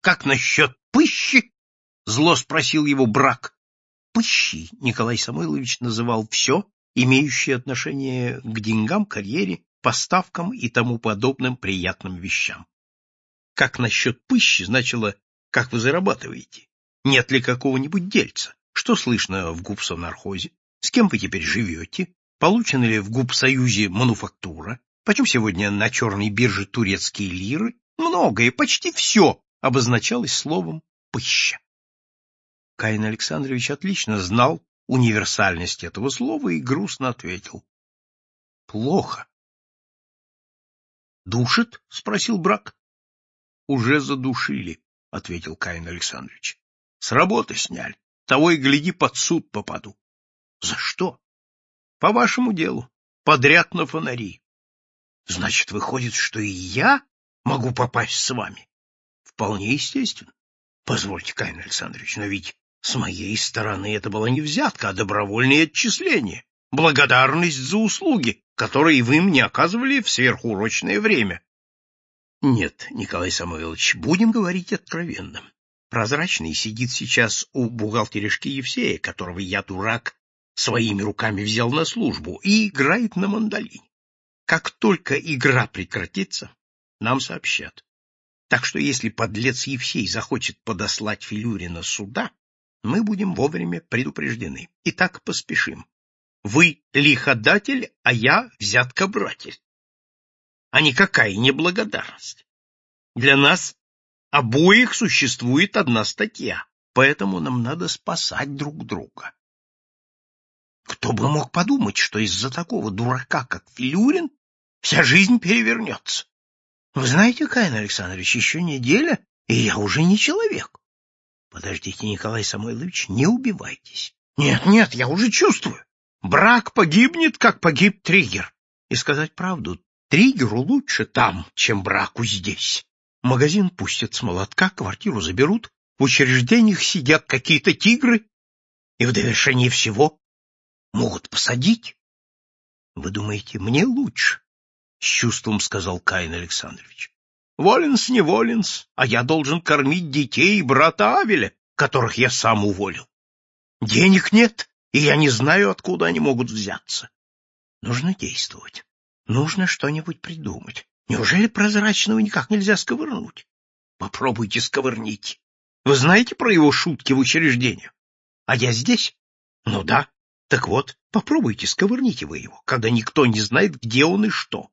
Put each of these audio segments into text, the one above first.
Как насчет пыщи? Зло спросил его брак. Пыщи Николай Самойлович называл все, имеющее отношение к деньгам, карьере, поставкам и тому подобным приятным вещам. Как насчет пыщи значило, как вы зарабатываете? Нет ли какого-нибудь дельца? Что слышно в губсонархозе? С кем вы теперь живете? Получена ли в губсоюзе мануфактура? Почем сегодня на черной бирже турецкие лиры? Многое, почти все обозначалось словом «пыща». Каин Александрович отлично знал универсальность этого слова и грустно ответил. — Плохо. — Душит? — спросил брак. — Уже задушили, — ответил Каин Александрович. — С работы сняли. Того и гляди, под суд попаду. — За что? — По вашему делу. Подряд на фонари. — Значит, выходит, что и я могу попасть с вами? — Вполне естественно. Позвольте, Каин Александрович, но ведь с моей стороны это была не взятка, а добровольное отчисление, благодарность за услуги, которые вы мне оказывали в сверхурочное время. Нет, Николай Самойлович, будем говорить откровенно. Прозрачный сидит сейчас у бухгалтеришки Евсея, которого я, дурак, своими руками взял на службу, и играет на мандолине. Как только игра прекратится, нам сообщат. Так что если подлец Евсей захочет подослать Филюрина сюда, мы будем вовремя предупреждены. Итак, поспешим. Вы лиходатель, а я взяткобратель. А никакая неблагодарность. Для нас обоих существует одна статья, поэтому нам надо спасать друг друга. Кто бы мог подумать, что из-за такого дурака, как Филюрин, вся жизнь перевернется? Вы знаете, Каин Александрович, еще неделя, и я уже не человек. Подождите, Николай Самойлович, не убивайтесь. Нет, нет, я уже чувствую. Брак погибнет, как погиб Триггер. И сказать правду, Триггеру лучше там, чем браку здесь. Магазин пустят с молотка, квартиру заберут, в учреждениях сидят какие-то тигры, и в довершение всего могут посадить. Вы думаете, мне лучше? — с чувством сказал Каин Александрович. Воленс не воленс, а я должен кормить детей брата Авеля, которых я сам уволил. Денег нет, и я не знаю, откуда они могут взяться. Нужно действовать. Нужно что-нибудь придумать. Неужели прозрачного никак нельзя сковырнуть? Попробуйте сковырните. Вы знаете про его шутки в учреждениях? А я здесь? Ну да. Так вот, попробуйте сковырните вы его, когда никто не знает, где он и что.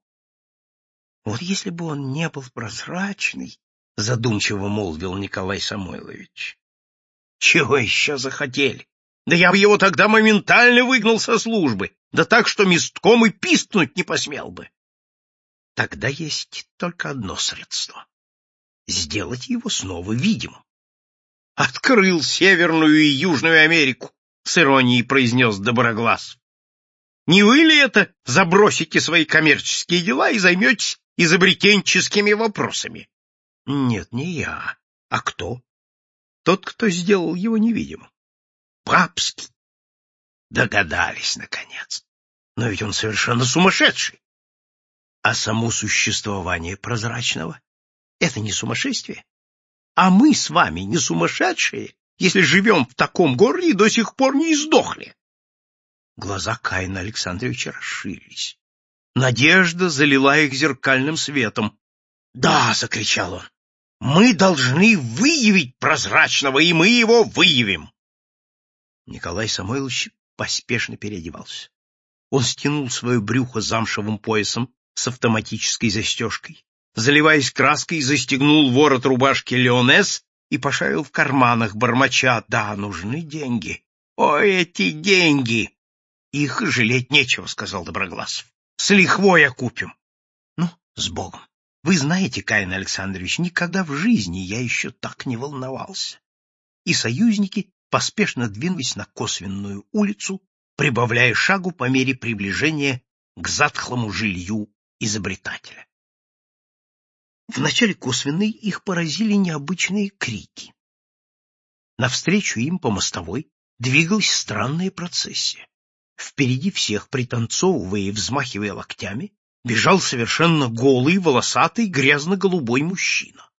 Вот если бы он не был прозрачный, — задумчиво молвил Николай Самойлович. — Чего еще захотели? Да я бы его тогда моментально выгнал со службы, да так, что местком и пискнуть не посмел бы. Тогда есть только одно средство — сделать его снова видимым. Открыл Северную и Южную Америку, — с иронией произнес Доброглаз. Не вы ли это забросите свои коммерческие дела и займетесь изобретенческими вопросами. Нет, не я. А кто? Тот, кто сделал его невидимым. Папский. Догадались, наконец. Но ведь он совершенно сумасшедший. А само существование прозрачного — это не сумасшествие. А мы с вами не сумасшедшие, если живем в таком городе и до сих пор не издохли. Глаза Каина Александровича расширились. Надежда залила их зеркальным светом. «Да!» — закричал он. «Мы должны выявить прозрачного, и мы его выявим!» Николай Самойлович поспешно переодевался. Он стянул свое брюхо замшевым поясом с автоматической застежкой, заливаясь краской, застегнул ворот рубашки Леонес и пошарил в карманах, бормоча. «Да, нужны деньги! Ой, эти деньги!» «Их жалеть нечего», — сказал Доброгласов. С лихвой окупим. Ну, с Богом. Вы знаете, Каин Александрович, никогда в жизни я еще так не волновался. И союзники поспешно двинулись на косвенную улицу, прибавляя шагу по мере приближения к затхлому жилью изобретателя. В начале косвенной их поразили необычные крики. Навстречу им по мостовой двигалась странная процессия. Впереди всех, пританцовывая и взмахивая локтями, бежал совершенно голый, волосатый, грязно-голубой мужчина.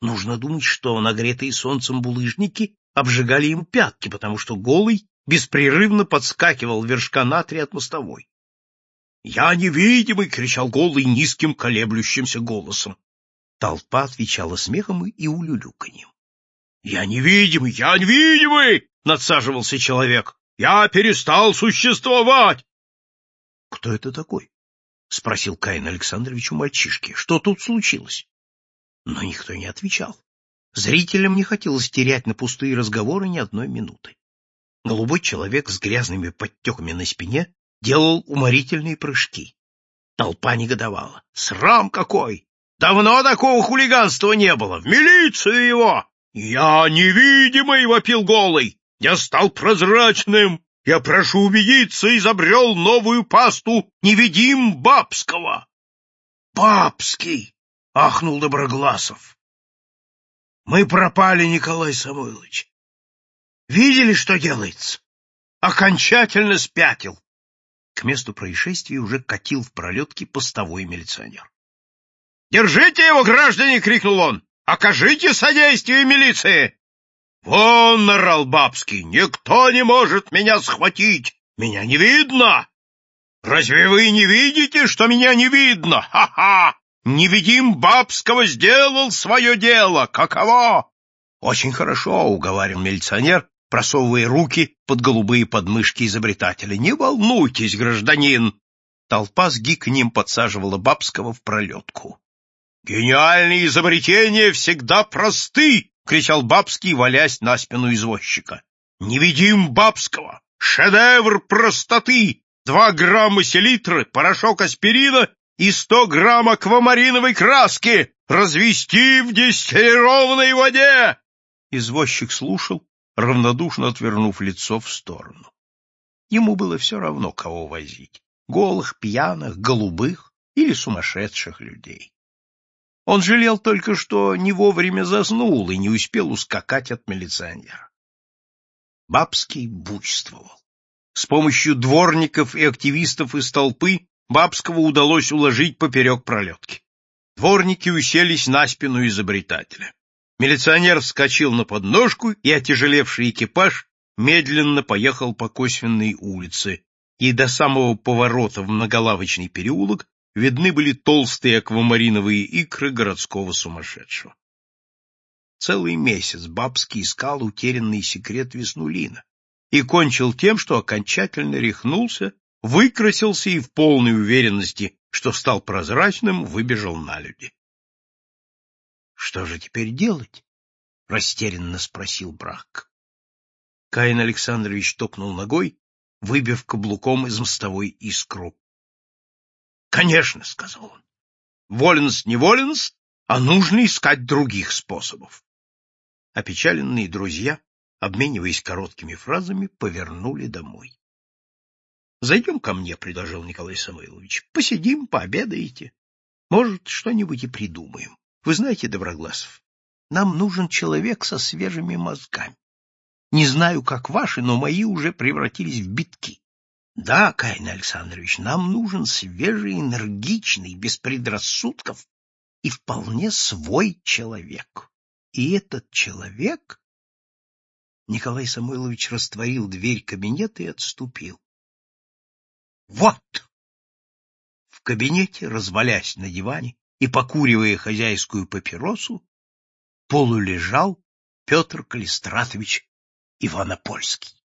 Нужно думать, что нагретые солнцем булыжники обжигали ему пятки, потому что голый беспрерывно подскакивал вершка на три от мостовой. «Я невидимый!» — кричал голый низким колеблющимся голосом. Толпа отвечала смехом и улюлюканьем. «Я невидимый! Я невидимый!» — надсаживался человек. «Я перестал существовать!» «Кто это такой?» — спросил Каин Александрович у мальчишки. «Что тут случилось?» Но никто не отвечал. Зрителям не хотелось терять на пустые разговоры ни одной минуты. Голубой человек с грязными подтеками на спине делал уморительные прыжки. Толпа негодовала. «Срам какой! Давно такого хулиганства не было! В милицию его!» «Я невидимый!» — вопил голый. «Я стал прозрачным! Я прошу убедиться, изобрел новую пасту невидим Бабского!» «Бабский!» — ахнул Доброгласов. «Мы пропали, Николай Самойлович. Видели, что делается? Окончательно спятил. К месту происшествия уже катил в пролетке постовой милиционер. «Держите его, граждане!» — крикнул он. «Окажите содействие милиции!» «Вон!» — орал Бабский. «Никто не может меня схватить! Меня не видно! Разве вы не видите, что меня не видно? Ха-ха! Невидим Бабского сделал свое дело! Каково?» «Очень хорошо!» — уговаривал милиционер, просовывая руки под голубые подмышки изобретателя. «Не волнуйтесь, гражданин!» Толпа с гиканьем подсаживала Бабского в пролетку. «Гениальные изобретения всегда просты!» — кричал Бабский, валясь на спину извозчика. «Невидим Бабского! Шедевр простоты! Два грамма селитры, порошок аспирина и сто грамм аквамариновой краски! Развести в дистиллированной воде!» Извозчик слушал, равнодушно отвернув лицо в сторону. Ему было все равно, кого возить — голых, пьяных, голубых или сумасшедших людей. Он жалел только, что не вовремя заснул и не успел ускакать от милиционера. Бабский буйствовал. С помощью дворников и активистов из толпы Бабского удалось уложить поперек пролетки. Дворники уселись на спину изобретателя. Милиционер вскочил на подножку, и отяжелевший экипаж медленно поехал по косвенной улице, и до самого поворота в многолавочный переулок видны были толстые аквамариновые икры городского сумасшедшего. Целый месяц Бабский искал утерянный секрет Веснулина и кончил тем, что окончательно рехнулся, выкрасился и в полной уверенности, что стал прозрачным, выбежал на люди. Что же теперь делать? — растерянно спросил Брак. Каин Александрович топнул ногой, выбив каблуком из мостовой искру. — Конечно, — сказал он. — Воленс не воленс, а нужно искать других способов. Опечаленные друзья, обмениваясь короткими фразами, повернули домой. — Зайдем ко мне, — предложил Николай Самойлович. — Посидим, пообедаете. Может, что-нибудь и придумаем. Вы знаете, Доброгласов, нам нужен человек со свежими мозгами. Не знаю, как ваши, но мои уже превратились в битки. Да, Каин Александрович, нам нужен свежий, энергичный, без предрассудков и вполне свой человек. И этот человек... Николай Самойлович растворил дверь кабинета и отступил. Вот! В кабинете, развалясь на диване, и, покуривая хозяйскую папиросу, полулежал Петр Калистратович Иванопольский.